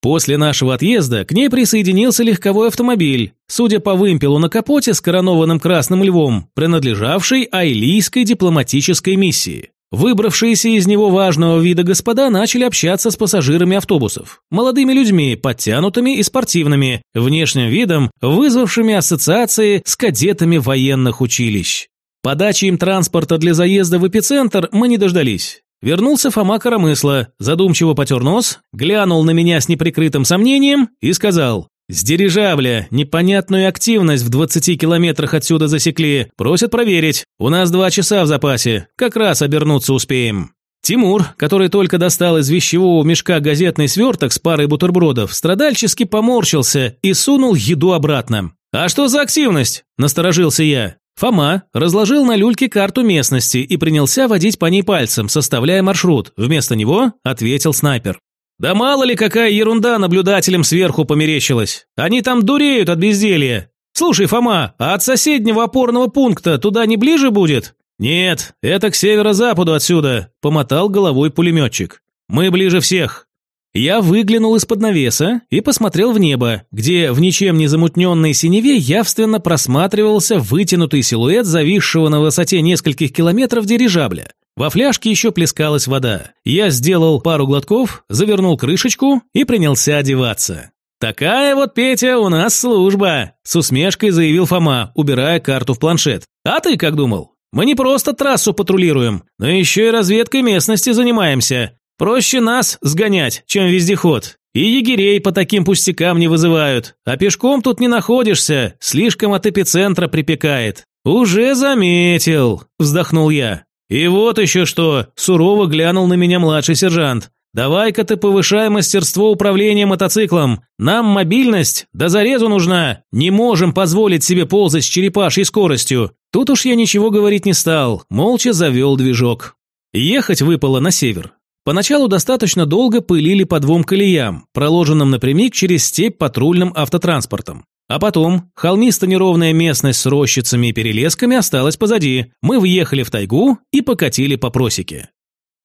После нашего отъезда к ней присоединился легковой автомобиль, судя по вымпелу на капоте с коронованным красным львом, принадлежавший айлийской дипломатической миссии. Выбравшиеся из него важного вида господа начали общаться с пассажирами автобусов, молодыми людьми, подтянутыми и спортивными, внешним видом, вызвавшими ассоциации с кадетами военных училищ. Подачи им транспорта для заезда в эпицентр мы не дождались. Вернулся Фома Коромысла, задумчиво потер нос, глянул на меня с неприкрытым сомнением и сказал «С дирижабля непонятную активность в 20 километрах отсюда засекли. Просят проверить. У нас два часа в запасе. Как раз обернуться успеем». Тимур, который только достал из вещевого мешка газетный сверток с парой бутербродов, страдальчески поморщился и сунул еду обратно. «А что за активность?» – насторожился я. Фома разложил на люльке карту местности и принялся водить по ней пальцем, составляя маршрут. Вместо него ответил снайпер. «Да мало ли какая ерунда наблюдателям сверху померещилась. Они там дуреют от безделья. Слушай, Фома, а от соседнего опорного пункта туда не ближе будет?» «Нет, это к северо-западу отсюда», – помотал головой пулеметчик. «Мы ближе всех. Я выглянул из-под навеса и посмотрел в небо, где в ничем не замутненной синеве явственно просматривался вытянутый силуэт зависшего на высоте нескольких километров дирижабля. Во фляжке еще плескалась вода. Я сделал пару глотков, завернул крышечку и принялся одеваться. «Такая вот, Петя, у нас служба», – с усмешкой заявил Фома, убирая карту в планшет. «А ты как думал? Мы не просто трассу патрулируем, но еще и разведкой местности занимаемся. Проще нас сгонять, чем вездеход. И егерей по таким пустякам не вызывают. А пешком тут не находишься, слишком от эпицентра припекает». «Уже заметил», – вздохнул я. «И вот еще что!» – сурово глянул на меня младший сержант. «Давай-ка ты повышай мастерство управления мотоциклом. Нам мобильность до зарезу нужна. Не можем позволить себе ползать с черепашьей скоростью». Тут уж я ничего говорить не стал, молча завел движок. Ехать выпало на север. Поначалу достаточно долго пылили по двум колеям, проложенным напрямик через степь патрульным автотранспортом. А потом холмисто-неровная местность с рощицами и перелесками осталась позади. Мы въехали в тайгу и покатили по просеке.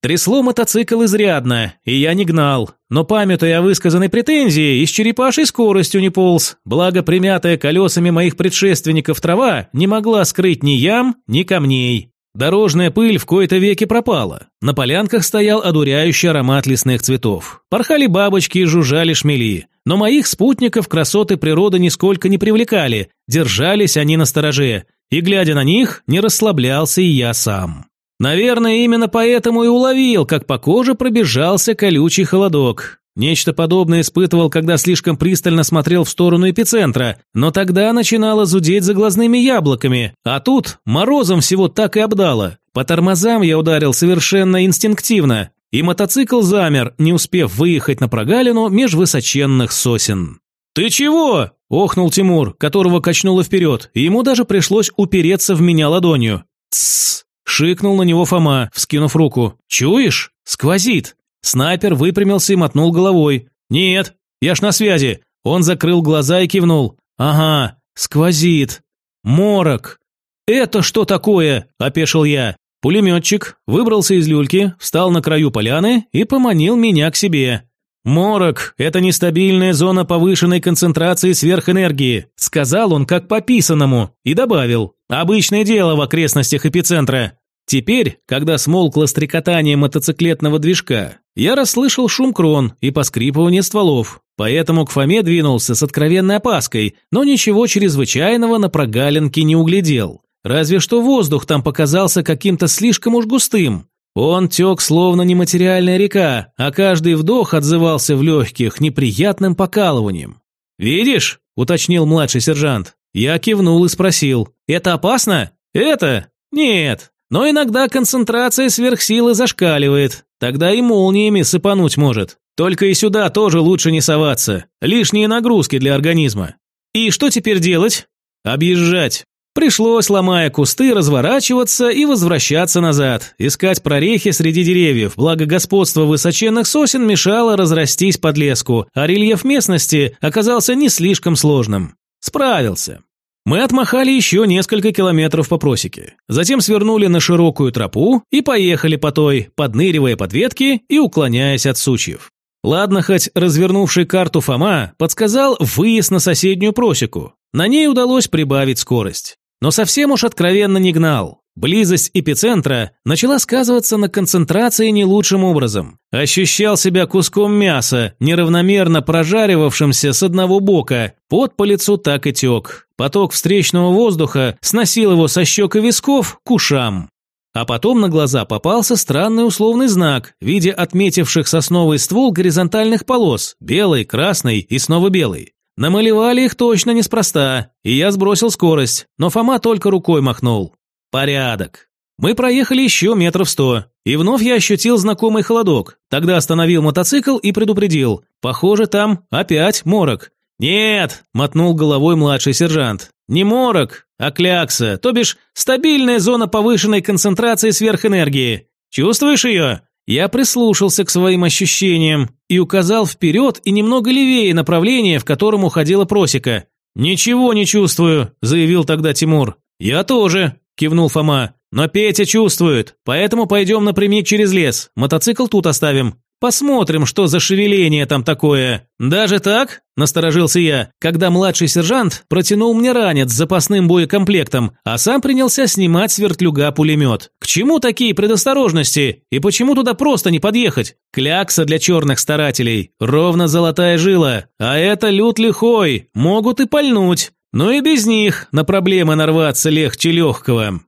Трясло мотоцикл изрядно, и я не гнал, но памятуя о высказанной претензии, и с черепашей скоростью не полз, благо примятая колесами моих предшественников трава не могла скрыть ни ям, ни камней. Дорожная пыль в кои-то веки пропала. На полянках стоял одуряющий аромат лесных цветов. Порхали бабочки и жужжали шмели. Но моих спутников красоты природы нисколько не привлекали, держались они на стороже. И, глядя на них, не расслаблялся и я сам. Наверное, именно поэтому и уловил, как по коже пробежался колючий холодок. Нечто подобное испытывал, когда слишком пристально смотрел в сторону эпицентра, но тогда начинало зудеть за глазными яблоками, а тут морозом всего так и обдало. По тормозам я ударил совершенно инстинктивно, и мотоцикл замер, не успев выехать на прогалину меж высоченных сосен. «Ты чего?» – охнул Тимур, которого качнуло вперед, и ему даже пришлось упереться в меня ладонью. «Тссс!» – шикнул на него Фома, вскинув руку. «Чуешь? Сквозит!» Снайпер выпрямился и мотнул головой. «Нет, я ж на связи». Он закрыл глаза и кивнул. «Ага, сквозит. Морок». «Это что такое?» – опешил я. Пулеметчик выбрался из люльки, встал на краю поляны и поманил меня к себе. «Морок – это нестабильная зона повышенной концентрации сверхэнергии», – сказал он как по писанному, и добавил. «Обычное дело в окрестностях эпицентра. Теперь, когда смолкло стрекотание мотоциклетного движка, я расслышал шум крон и поскрипывание стволов, поэтому к Фоме двинулся с откровенной опаской, но ничего чрезвычайного на прогалинке не углядел. Разве что воздух там показался каким-то слишком уж густым. Он тек словно нематериальная река, а каждый вдох отзывался в легких неприятным покалыванием. «Видишь?» – уточнил младший сержант. Я кивнул и спросил. «Это опасно?» «Это? Нет, но иногда концентрация сверхсилы зашкаливает, тогда и молниями сыпануть может. Только и сюда тоже лучше не соваться. Лишние нагрузки для организма. И что теперь делать? Объезжать. Пришлось, ломая кусты, разворачиваться и возвращаться назад, искать прорехи среди деревьев, благо господство высоченных сосен мешало разрастись под леску, а рельеф местности оказался не слишком сложным. Справился. Мы отмахали еще несколько километров по просеке. Затем свернули на широкую тропу и поехали по той, подныривая под ветки и уклоняясь от сучьев. Ладно, хоть развернувший карту Фома подсказал выезд на соседнюю просеку. На ней удалось прибавить скорость. Но совсем уж откровенно не гнал. Близость эпицентра начала сказываться на концентрации не лучшим образом. Ощущал себя куском мяса, неравномерно прожаривавшимся с одного бока, пот по лицу так и тек. Поток встречного воздуха сносил его со щек и висков к ушам. А потом на глаза попался странный условный знак в виде отметивших сосновый ствол горизонтальных полос, белый, красный и снова белый. Намалевали их точно неспроста, и я сбросил скорость, но Фома только рукой махнул. Порядок. Мы проехали еще метров сто, и вновь я ощутил знакомый холодок. Тогда остановил мотоцикл и предупредил. Похоже, там опять морок. «Нет!» – мотнул головой младший сержант. «Не морок, а клякса, то бишь стабильная зона повышенной концентрации сверхэнергии. Чувствуешь ее?» Я прислушался к своим ощущениям и указал вперед и немного левее направление, в котором уходила просека. «Ничего не чувствую», – заявил тогда Тимур. «Я тоже», – кивнул Фома. «Но Петя чувствует, поэтому пойдем напрямик через лес. Мотоцикл тут оставим». Посмотрим, что за шевеление там такое. Даже так? Насторожился я, когда младший сержант протянул мне ранец с запасным боекомплектом, а сам принялся снимать с вертлюга пулемет. К чему такие предосторожности? И почему туда просто не подъехать? Клякса для черных старателей. Ровно золотая жила. А это лют лихой. Могут и пальнуть. Но и без них на проблемы нарваться легче легкого.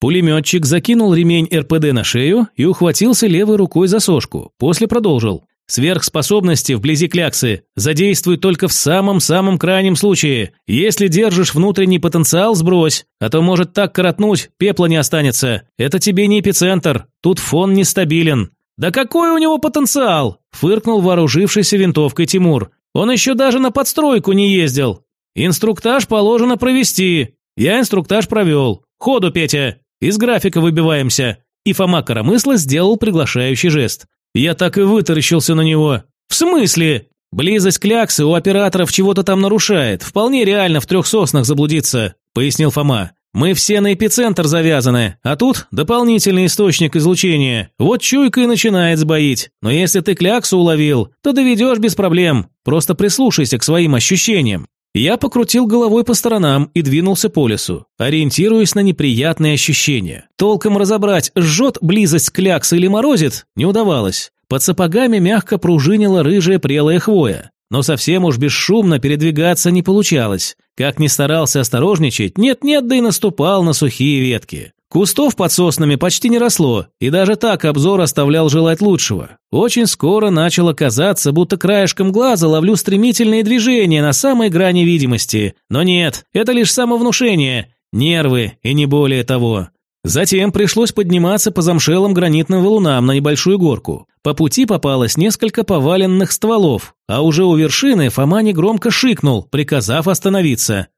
Пулеметчик закинул ремень РПД на шею и ухватился левой рукой за сошку, после продолжил. Сверхспособности вблизи кляксы задействуй только в самом-самом крайнем случае. Если держишь внутренний потенциал, сбрось, а то может так коротнуть, пепла не останется. Это тебе не эпицентр, тут фон нестабилен. Да какой у него потенциал? Фыркнул вооружившийся винтовкой Тимур. Он еще даже на подстройку не ездил. Инструктаж положено провести. Я инструктаж провел. Ходу, Петя. Из графика выбиваемся». И Фома Коромысла сделал приглашающий жест. Я так и вытаращился на него. «В смысле?» «Близость кляксы у операторов чего-то там нарушает. Вполне реально в трех соснах заблудиться», – пояснил Фома. «Мы все на эпицентр завязаны, а тут дополнительный источник излучения. Вот чуйка и начинает сбоить. Но если ты кляксу уловил, то доведешь без проблем. Просто прислушайся к своим ощущениям». Я покрутил головой по сторонам и двинулся по лесу, ориентируясь на неприятные ощущения. Толком разобрать, жжет близость клякс или морозит, не удавалось. Под сапогами мягко пружинила рыжая прелая хвоя. Но совсем уж бесшумно передвигаться не получалось. Как ни старался осторожничать, нет-нет, да и наступал на сухие ветки. Кустов под соснами почти не росло, и даже так обзор оставлял желать лучшего. Очень скоро начало казаться, будто краешком глаза ловлю стремительные движения на самой грани видимости. Но нет, это лишь самовнушение, нервы и не более того. Затем пришлось подниматься по замшелым гранитным валунам на небольшую горку. По пути попалось несколько поваленных стволов, а уже у вершины Фома негромко шикнул, приказав остановиться.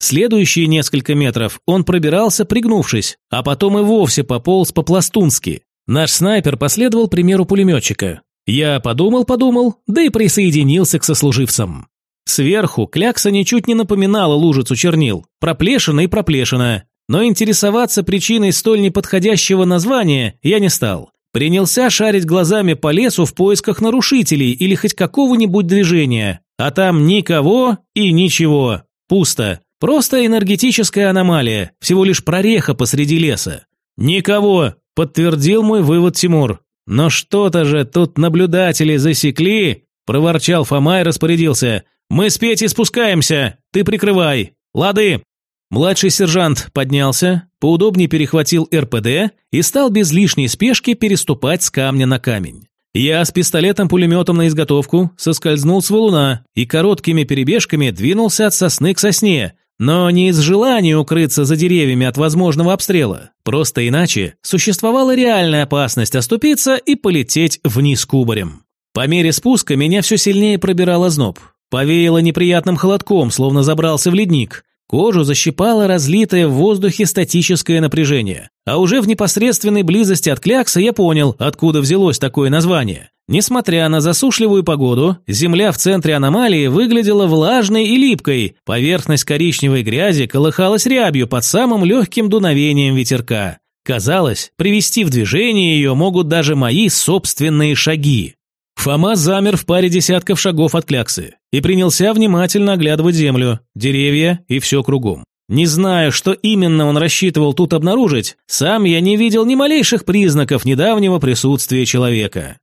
Следующие несколько метров он пробирался, пригнувшись, а потом и вовсе пополз по-пластунски. Наш снайпер последовал примеру пулеметчика. Я подумал-подумал, да и присоединился к сослуживцам. Сверху клякса ничуть не напоминала лужицу чернил, проплешина и проплешина, но интересоваться причиной столь неподходящего названия я не стал. Принялся шарить глазами по лесу в поисках нарушителей или хоть какого-нибудь движения, а там никого и ничего, пусто. Просто энергетическая аномалия, всего лишь прореха посреди леса. Никого, подтвердил мой вывод Тимур. Но что-то же тут наблюдатели засекли, проворчал Фома и распорядился. Мы с Петей спускаемся, ты прикрывай. Лады. Младший сержант поднялся, поудобнее перехватил РПД и стал без лишней спешки переступать с камня на камень. Я с пистолетом-пулеметом на изготовку соскользнул с валуна и короткими перебежками двинулся от сосны к сосне, но не из желания укрыться за деревьями от возможного обстрела. Просто иначе существовала реальная опасность оступиться и полететь вниз кубарем. По мере спуска меня все сильнее пробирал озноб. Повеяло неприятным холодком, словно забрался в ледник. Кожу защипало разлитое в воздухе статическое напряжение. А уже в непосредственной близости от клякса я понял, откуда взялось такое название. Несмотря на засушливую погоду, земля в центре аномалии выглядела влажной и липкой, поверхность коричневой грязи колыхалась рябью под самым легким дуновением ветерка. Казалось, привести в движение ее могут даже мои собственные шаги. Фома замер в паре десятков шагов от кляксы и принялся внимательно оглядывать землю, деревья и все кругом. Не знаю, что именно он рассчитывал тут обнаружить, сам я не видел ни малейших признаков недавнего присутствия человека.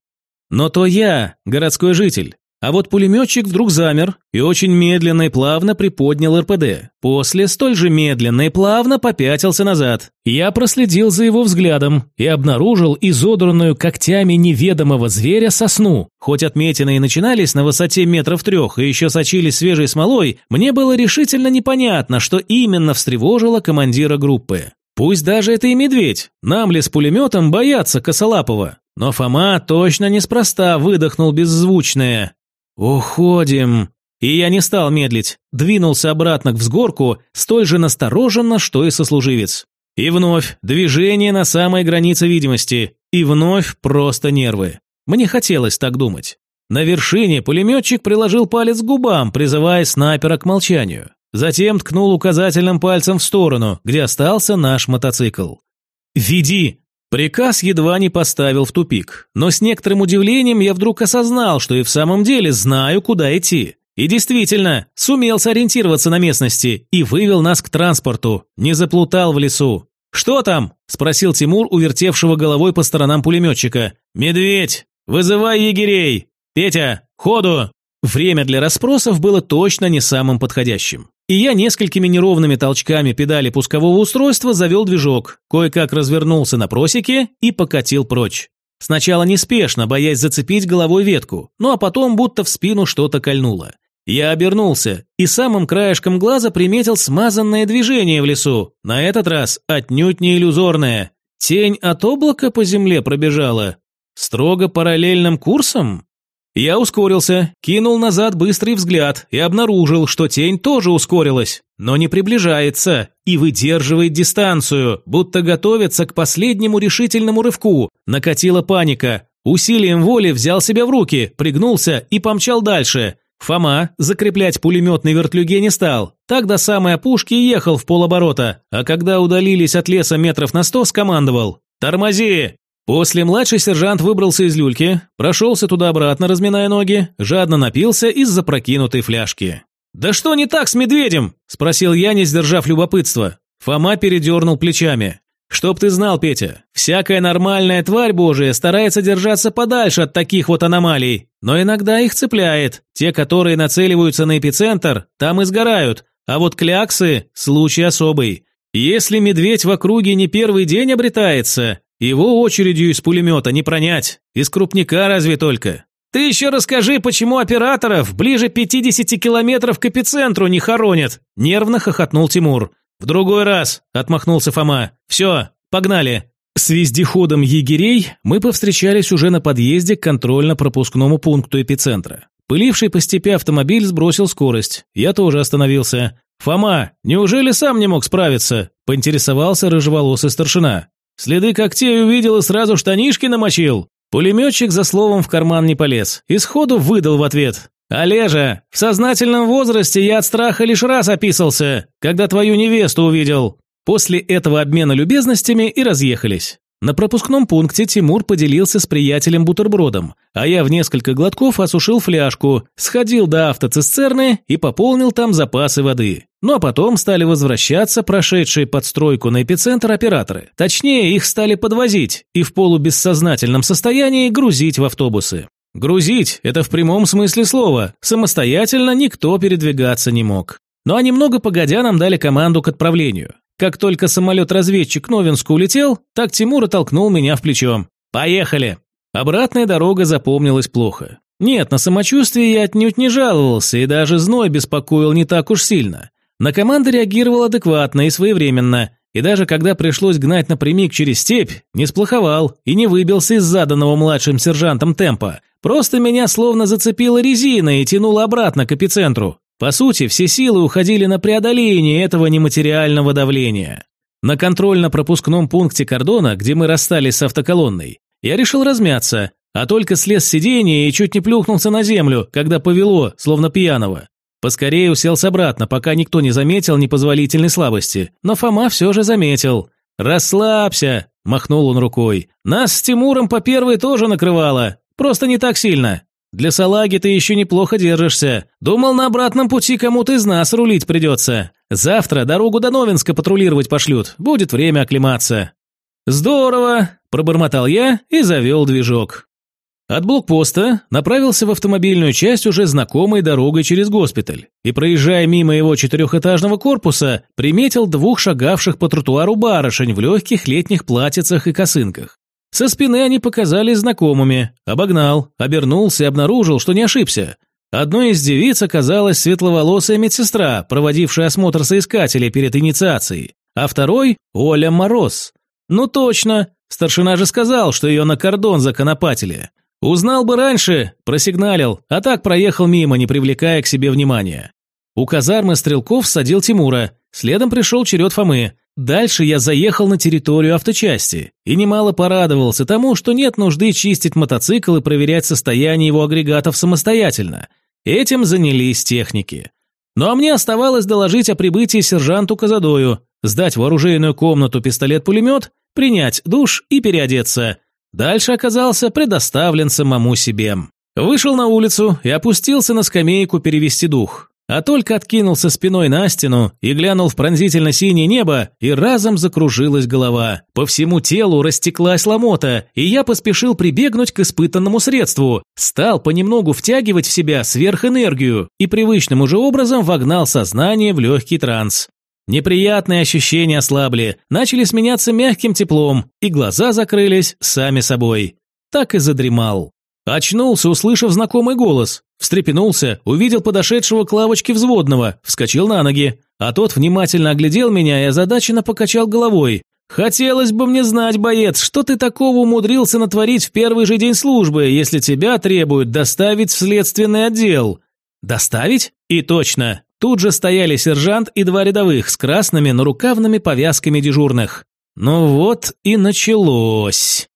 Но то я, городской житель, а вот пулеметчик вдруг замер и очень медленно и плавно приподнял РПД. После столь же медленно и плавно попятился назад. Я проследил за его взглядом и обнаружил изодранную когтями неведомого зверя сосну. Хоть отметины и начинались на высоте метров трех и еще сочились свежей смолой, мне было решительно непонятно, что именно встревожило командира группы. Пусть даже это и медведь, нам ли с пулеметом бояться Косолапова? Но Фома точно неспроста выдохнул беззвучное «Уходим!» И я не стал медлить, двинулся обратно к взгорку, столь же настороженно, что и сослуживец. И вновь движение на самой границе видимости, и вновь просто нервы. Мне хотелось так думать. На вершине пулеметчик приложил палец к губам, призывая снайпера к молчанию. Затем ткнул указательным пальцем в сторону, где остался наш мотоцикл. «Веди!» Приказ едва не поставил в тупик, но с некоторым удивлением я вдруг осознал, что и в самом деле знаю, куда идти. И действительно, сумел сориентироваться на местности и вывел нас к транспорту, не заплутал в лесу. «Что там?» – спросил Тимур, увертевшего головой по сторонам пулеметчика. «Медведь! Вызывай егерей! Петя, ходу!» Время для расспросов было точно не самым подходящим. И я несколькими неровными толчками педали пускового устройства завел движок, кое-как развернулся на просеке и покатил прочь. Сначала неспешно, боясь зацепить головой ветку, ну а потом будто в спину что-то кольнуло. Я обернулся и самым краешком глаза приметил смазанное движение в лесу, на этот раз отнюдь не иллюзорное. Тень от облака по земле пробежала. Строго параллельным курсом? Я ускорился, кинул назад быстрый взгляд и обнаружил, что тень тоже ускорилась, но не приближается и выдерживает дистанцию, будто готовится к последнему решительному рывку. Накатила паника. Усилием воли взял себя в руки, пригнулся и помчал дальше. Фома закреплять пулеметный вертлюге не стал. Так до самой опушки ехал в полоборота, а когда удалились от леса метров на сто, скомандовал «Тормози!» После младший сержант выбрался из люльки, прошелся туда-обратно, разминая ноги, жадно напился из запрокинутой фляжки. «Да что не так с медведем?» – спросил я, не сдержав любопытства. Фома передернул плечами. «Чтоб ты знал, Петя, всякая нормальная тварь божия старается держаться подальше от таких вот аномалий, но иногда их цепляет. Те, которые нацеливаются на эпицентр, там и сгорают, а вот кляксы – случай особый. Если медведь в округе не первый день обретается, его очередью из пулемета не пронять, из крупника разве только. Ты еще расскажи, почему операторов ближе 50 километров к эпицентру не хоронят, нервно хохотнул Тимур. В другой раз, отмахнулся Фома. Все, погнали. С вездеходом егерей мы повстречались уже на подъезде к контрольно-пропускному пункту эпицентра. Пыливший по степи автомобиль сбросил скорость. Я тоже остановился. «Фома, неужели сам не мог справиться?» – поинтересовался рыжеволосый старшина. Следы когтей увидел и сразу штанишки намочил. Пулеметчик за словом в карман не полез и сходу выдал в ответ. «Олежа, в сознательном возрасте я от страха лишь раз описался, когда твою невесту увидел». После этого обмена любезностями и разъехались. На пропускном пункте Тимур поделился с приятелем бутербродом, а я в несколько глотков осушил фляжку, сходил до автоцистерны и пополнил там запасы воды. Ну а потом стали возвращаться прошедшие подстройку на эпицентр операторы. Точнее, их стали подвозить и в полубессознательном состоянии грузить в автобусы. Грузить – это в прямом смысле слова, самостоятельно никто передвигаться не мог. Ну а немного погодя нам дали команду к отправлению. Как только самолет-разведчик Новинску улетел, так Тимур оттолкнул меня в плечо. «Поехали!» Обратная дорога запомнилась плохо. Нет, на самочувствие я отнюдь не жаловался, и даже зной беспокоил не так уж сильно. На команды реагировал адекватно и своевременно, и даже когда пришлось гнать напрямик через степь, не сплоховал и не выбился из заданного младшим сержантом темпа. Просто меня словно зацепила резина и тянуло обратно к эпицентру. По сути, все силы уходили на преодоление этого нематериального давления. На контрольно-пропускном пункте кордона, где мы расстались с автоколонной, я решил размяться, а только слез с сиденья и чуть не плюхнулся на землю, когда повело, словно пьяного. Поскорее уселся обратно, пока никто не заметил непозволительной слабости, но Фома все же заметил. «Расслабься», – махнул он рукой. «Нас с Тимуром по первой тоже накрывало, просто не так сильно. Для салаги ты еще неплохо держишься. Думал, на обратном пути кому-то из нас рулить придется. Завтра дорогу до Новинска патрулировать пошлют. Будет время оклематься». «Здорово!» – пробормотал я и завел движок. От блокпоста направился в автомобильную часть уже знакомой дорогой через госпиталь и, проезжая мимо его четырехэтажного корпуса, приметил двух шагавших по тротуару барышень в легких летних платьицах и косынках. Со спины они показались знакомыми. Обогнал, обернулся и обнаружил, что не ошибся. Одной из девиц оказалась светловолосая медсестра, проводившая осмотр соискателей перед инициацией, а второй – Оля Мороз. Ну точно, старшина же сказал, что ее на кордон законопатили. Узнал бы раньше, просигналил, а так проехал мимо, не привлекая к себе внимания. У казармы стрелков садил Тимура, следом пришел черед Фомы. Дальше я заехал на территорию авточасти и немало порадовался тому, что нет нужды чистить мотоцикл и проверять состояние его агрегатов самостоятельно. Этим занялись техники. Ну а мне оставалось доложить о прибытии сержанту Казадою, сдать в оружейную комнату пистолет-пулемет, принять душ и переодеться. Дальше оказался предоставлен самому себе. Вышел на улицу и опустился на скамейку перевести дух. А только откинулся спиной на стену и глянул в пронзительно синее небо, и разом закружилась голова. По всему телу растеклась ломота, и я поспешил прибегнуть к испытанному средству. Стал понемногу втягивать в себя сверхэнергию и привычным уже образом вогнал сознание в легкий транс. Неприятные ощущения ослабли, начали сменяться мягким теплом, и глаза закрылись сами собой. Так и задремал. Очнулся, услышав знакомый голос. Встрепенулся, увидел подошедшего к лавочке взводного, вскочил на ноги. А тот внимательно оглядел меня и озадаченно покачал головой. «Хотелось бы мне знать, боец, что ты такого умудрился натворить в первый же день службы, если тебя требуют доставить в следственный отдел?» «Доставить?» И точно. Тут же стояли сержант и два рядовых с красными нарукавными повязками дежурных. Ну вот и началось.